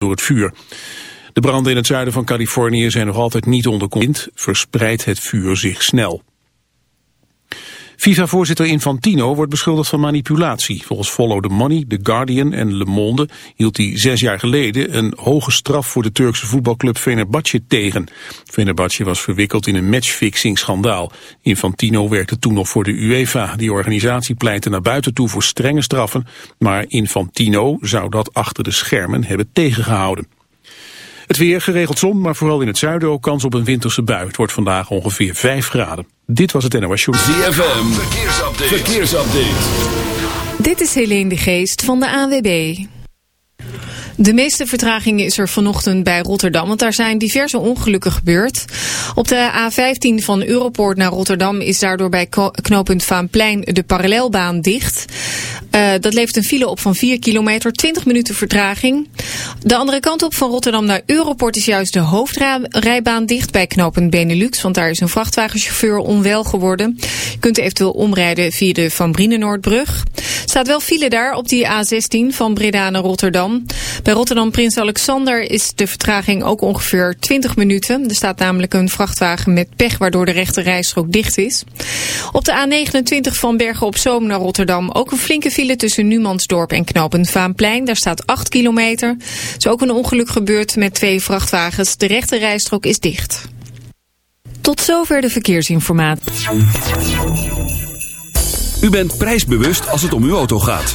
door het vuur. De branden in het zuiden van Californië zijn nog altijd niet onder controle. Verspreidt het vuur zich snel. FIFA-voorzitter Infantino wordt beschuldigd van manipulatie. Volgens Follow the Money, The Guardian en Le Monde hield hij zes jaar geleden een hoge straf voor de Turkse voetbalclub Fenerbahce tegen. Fenerbahce was verwikkeld in een matchfixing-schandaal. Infantino werkte toen nog voor de UEFA. Die organisatie pleitte naar buiten toe voor strenge straffen, maar Infantino zou dat achter de schermen hebben tegengehouden. Het weer geregeld zon, maar vooral in het zuiden ook kans op een winterse bui. Het wordt vandaag ongeveer 5 graden. Dit was het NOS Show. ZFM, verkeersupdate. verkeersupdate. Dit is Helene de Geest van de AWB. De meeste vertraging is er vanochtend bij Rotterdam, want daar zijn diverse ongelukken gebeurd. Op de A15 van Europoort naar Rotterdam is daardoor bij knooppunt Vaanplein de parallelbaan dicht. Uh, dat levert een file op van 4 kilometer, 20 minuten vertraging. De andere kant op van Rotterdam naar Europort is juist de hoofdrijbaan dicht bij knooppunt Benelux, want daar is een vrachtwagenchauffeur onwel geworden. Je kunt eventueel omrijden via de Van Brienenoordbrug. staat wel file daar op die A16 van Breda naar Rotterdam. Bij Rotterdam Prins Alexander is de vertraging ook ongeveer 20 minuten. Er staat namelijk een vrachtwagen met pech waardoor de rechte rijstrook dicht is. Op de A29 van Bergen op Zoom naar Rotterdam ook een flinke file tussen Numansdorp en Knopend Vaanplein. Daar staat 8 kilometer. Er is ook een ongeluk gebeurd met twee vrachtwagens. De rechte rijstrook is dicht. Tot zover de verkeersinformatie. U bent prijsbewust als het om uw auto gaat.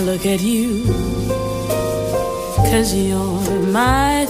I look at you. Cause you're my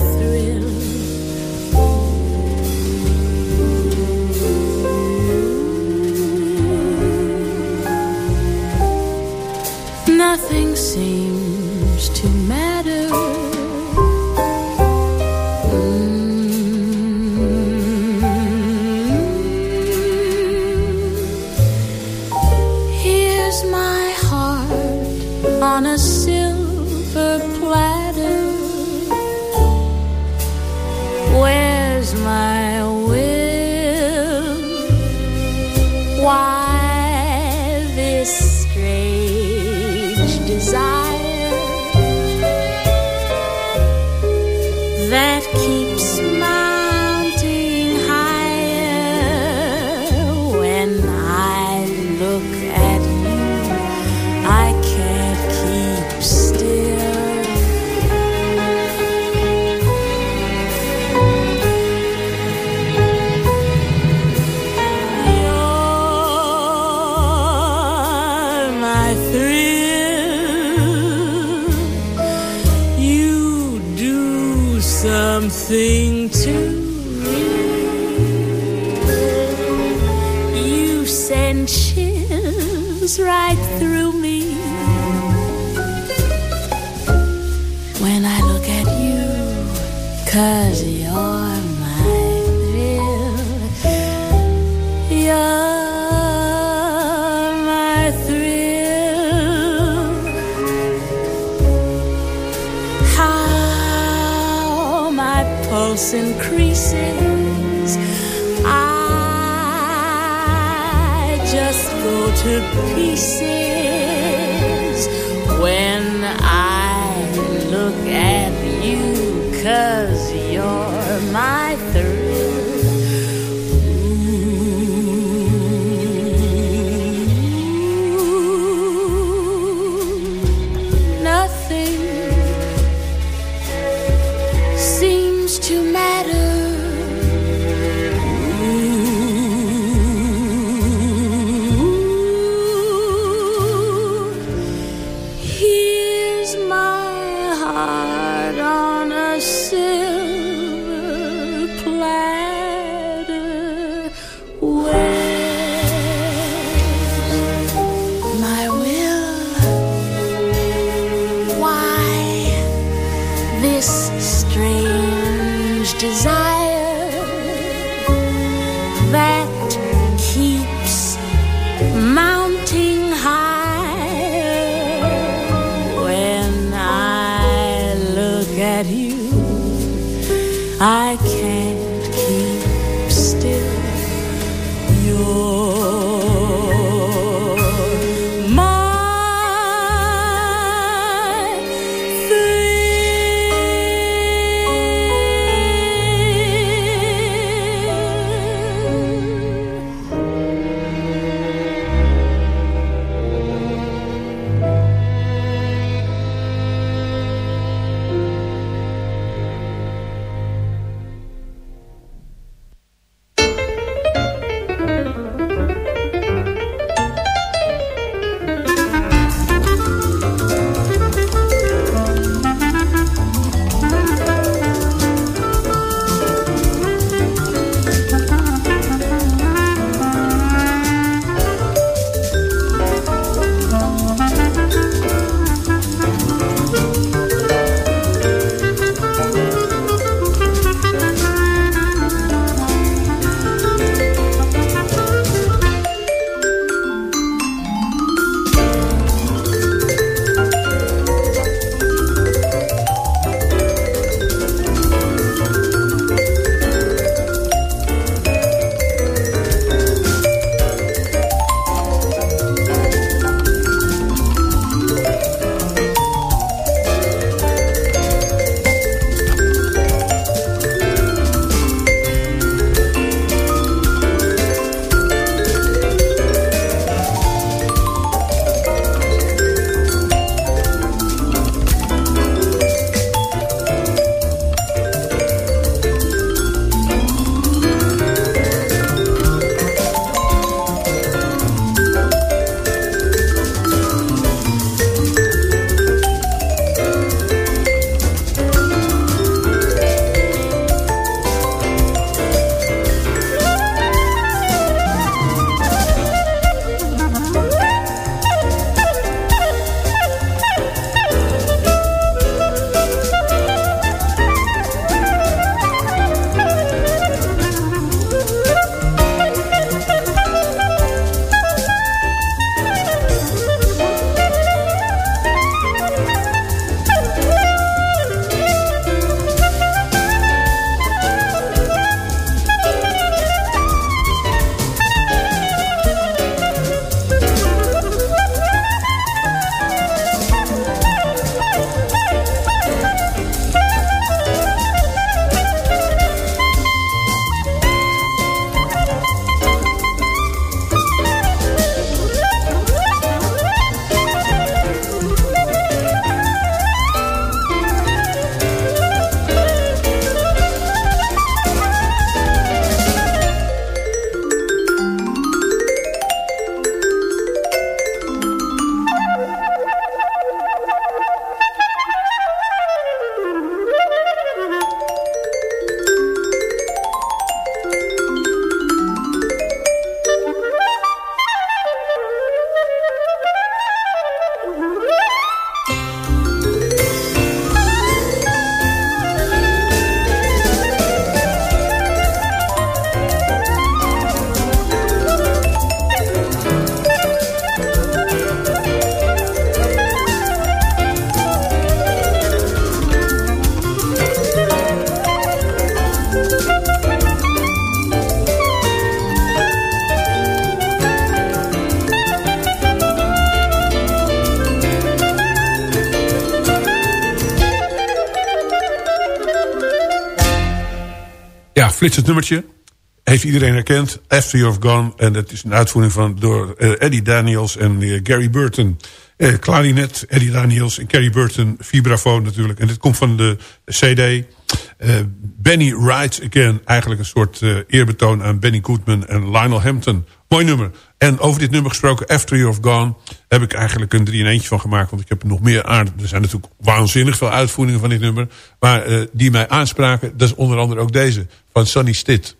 flitsend nummertje. Heeft iedereen herkend. After You've Gone. En dat is een uitvoering van door uh, Eddie Daniels en Gary Burton. Uh, klarinet, Eddie Daniels en Gary Burton. Vibrafoon natuurlijk. En dit komt van de CD. Benny Rides Again. Eigenlijk een soort eerbetoon aan Benny Goodman en Lionel Hampton. Mooi nummer. En over dit nummer gesproken, After You've Gone... heb ik eigenlijk een 3 in eentje van gemaakt. Want ik heb nog meer aan. Er zijn natuurlijk waanzinnig veel uitvoeringen van dit nummer. Maar die mij aanspraken, dat is onder andere ook deze. Van Sonny Stitt.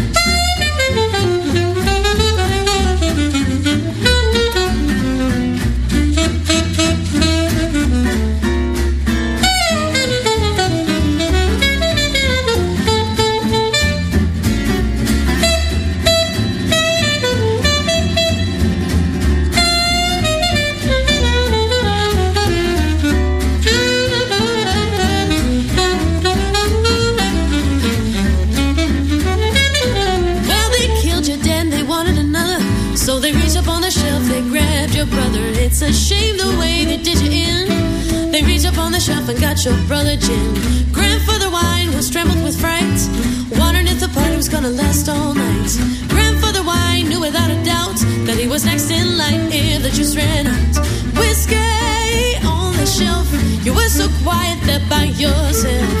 Your brother gin. Grandfather wine was trembled with fright, wondering if the party was gonna last all night. Grandfather wine knew without a doubt that he was next in line if the juice ran out. Whiskey on the shelf, you were so quiet there by yourself.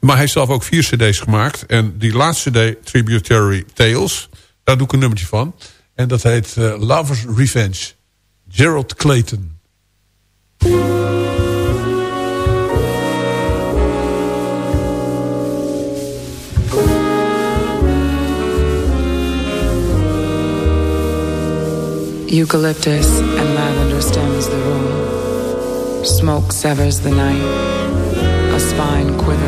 Maar hij heeft zelf ook vier cd's gemaakt. En die laatste cd, Tributary Tales, daar doe ik een nummertje van. En dat heet uh, Lover's Revenge. Gerald Clayton. Eucalyptus and lavender stems the room. Smoke severs the night. A spine touch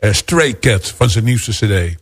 Uh, Stray Cat van zijn nieuwste cd.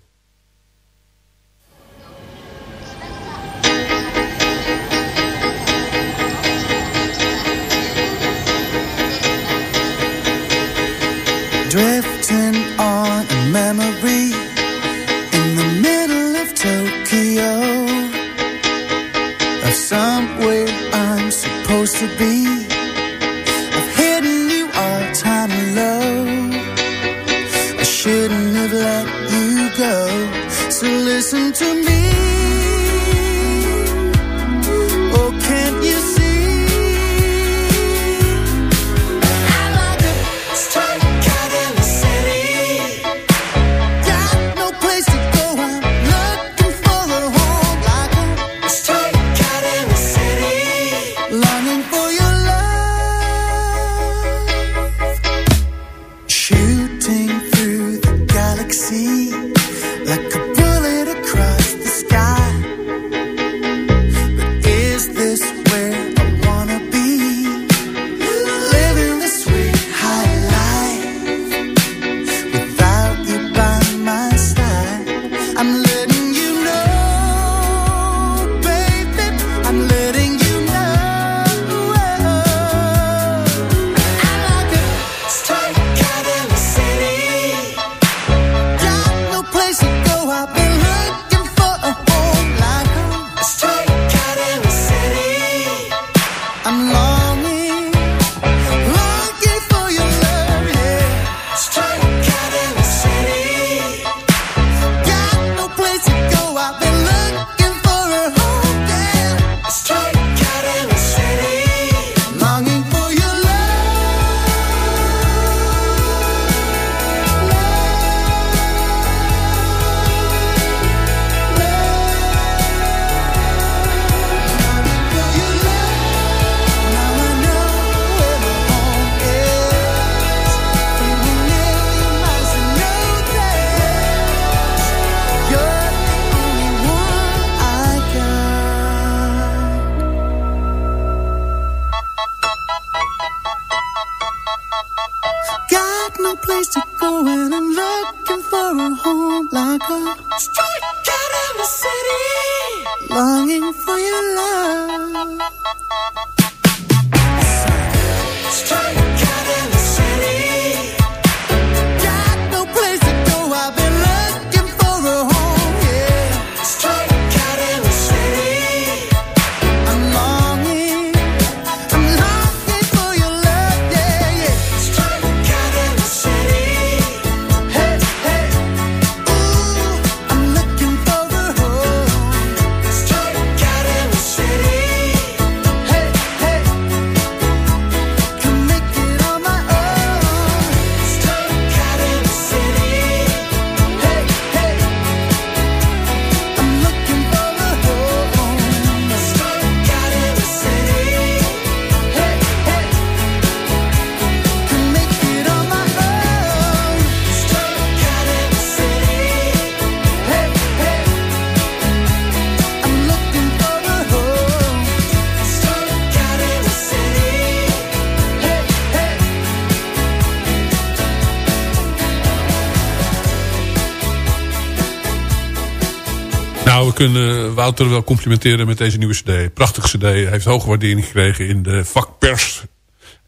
Nou, we kunnen Wouter wel complimenteren met deze nieuwe cd. Prachtige cd. Hij heeft hoge waardering gekregen in de vakpers.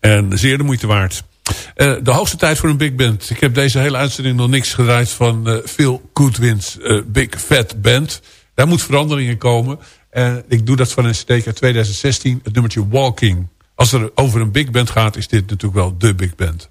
En zeer de moeite waard. Eh, de hoogste tijd voor een big band. Ik heb deze hele uitzending nog niks gedraaid van eh, Phil Goodwin's eh, Big Fat Band. Daar moet verandering in komen. En ik doe dat van een CD uit 2016, het nummertje Walking. Als er over een big band gaat, is dit natuurlijk wel de big band.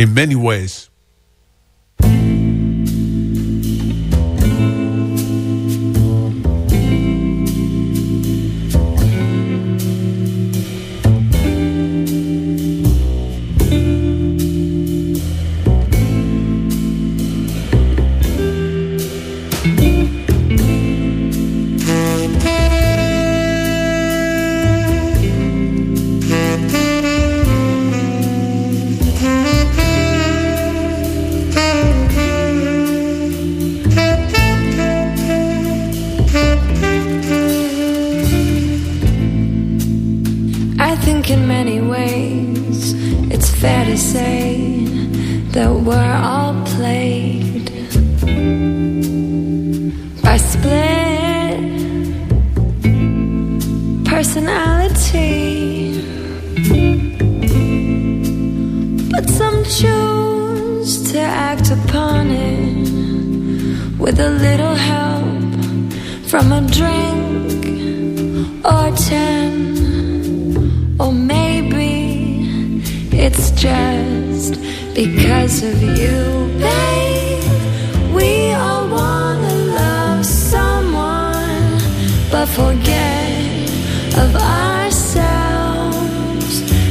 in many ways. Fair to say that we're all played by split personality. But some choose to act upon it with a little help from a drink or ten. Just because of you, babe. We all wanna love someone, but forget of ourselves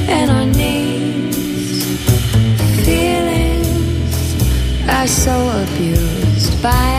and our needs. Feelings are so abused by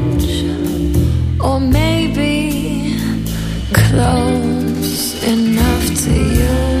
or maybe close enough to you.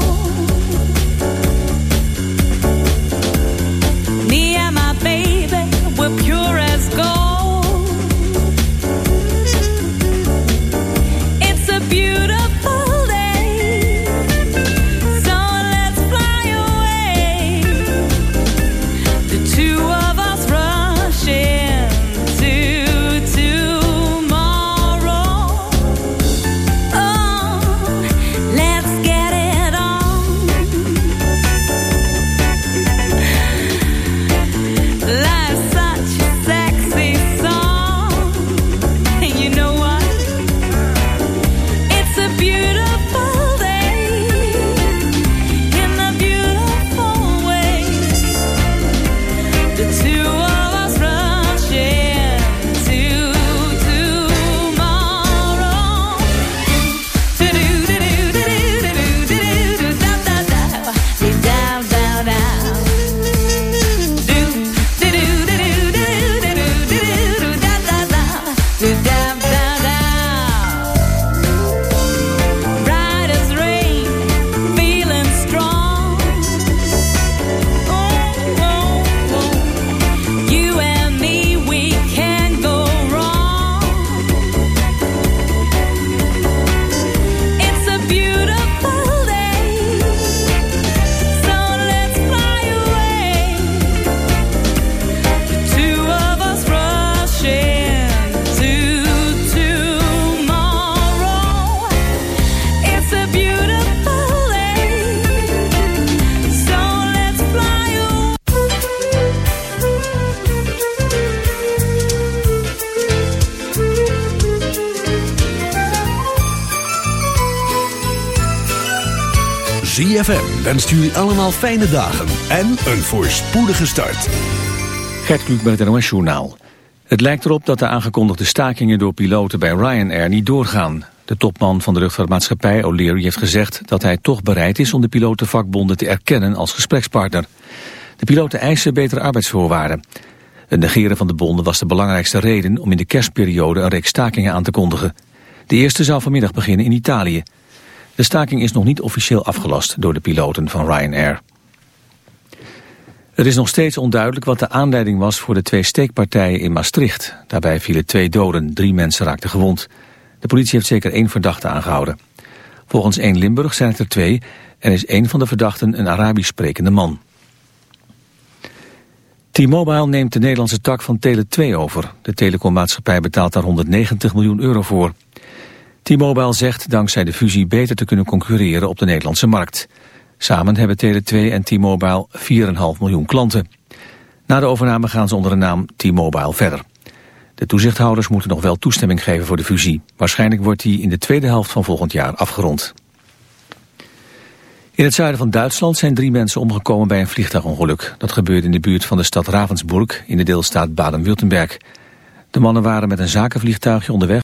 ZFM wenst jullie allemaal fijne dagen en een voorspoedige start. Gert Kluk bij het NOS Journaal. Het lijkt erop dat de aangekondigde stakingen door piloten bij Ryanair niet doorgaan. De topman van de luchtvaartmaatschappij, O'Leary, heeft gezegd dat hij toch bereid is om de pilotenvakbonden te erkennen als gesprekspartner. De piloten eisen betere arbeidsvoorwaarden. Het negeren van de bonden was de belangrijkste reden om in de kerstperiode een reeks stakingen aan te kondigen. De eerste zou vanmiddag beginnen in Italië. De staking is nog niet officieel afgelast door de piloten van Ryanair. Er is nog steeds onduidelijk wat de aanleiding was voor de twee steekpartijen in Maastricht. Daarbij vielen twee doden, drie mensen raakten gewond. De politie heeft zeker één verdachte aangehouden. Volgens 1 Limburg zijn het er twee en is één van de verdachten een Arabisch sprekende man. T-Mobile neemt de Nederlandse tak van Tele2 over. De telecommaatschappij betaalt daar 190 miljoen euro voor. T-Mobile zegt dankzij de fusie beter te kunnen concurreren op de Nederlandse markt. Samen hebben Tele2 en T-Mobile 4,5 miljoen klanten. Na de overname gaan ze onder de naam T-Mobile verder. De toezichthouders moeten nog wel toestemming geven voor de fusie. Waarschijnlijk wordt die in de tweede helft van volgend jaar afgerond. In het zuiden van Duitsland zijn drie mensen omgekomen bij een vliegtuigongeluk. Dat gebeurde in de buurt van de stad Ravensburg in de deelstaat Baden-Württemberg. De mannen waren met een zakenvliegtuigje onderweg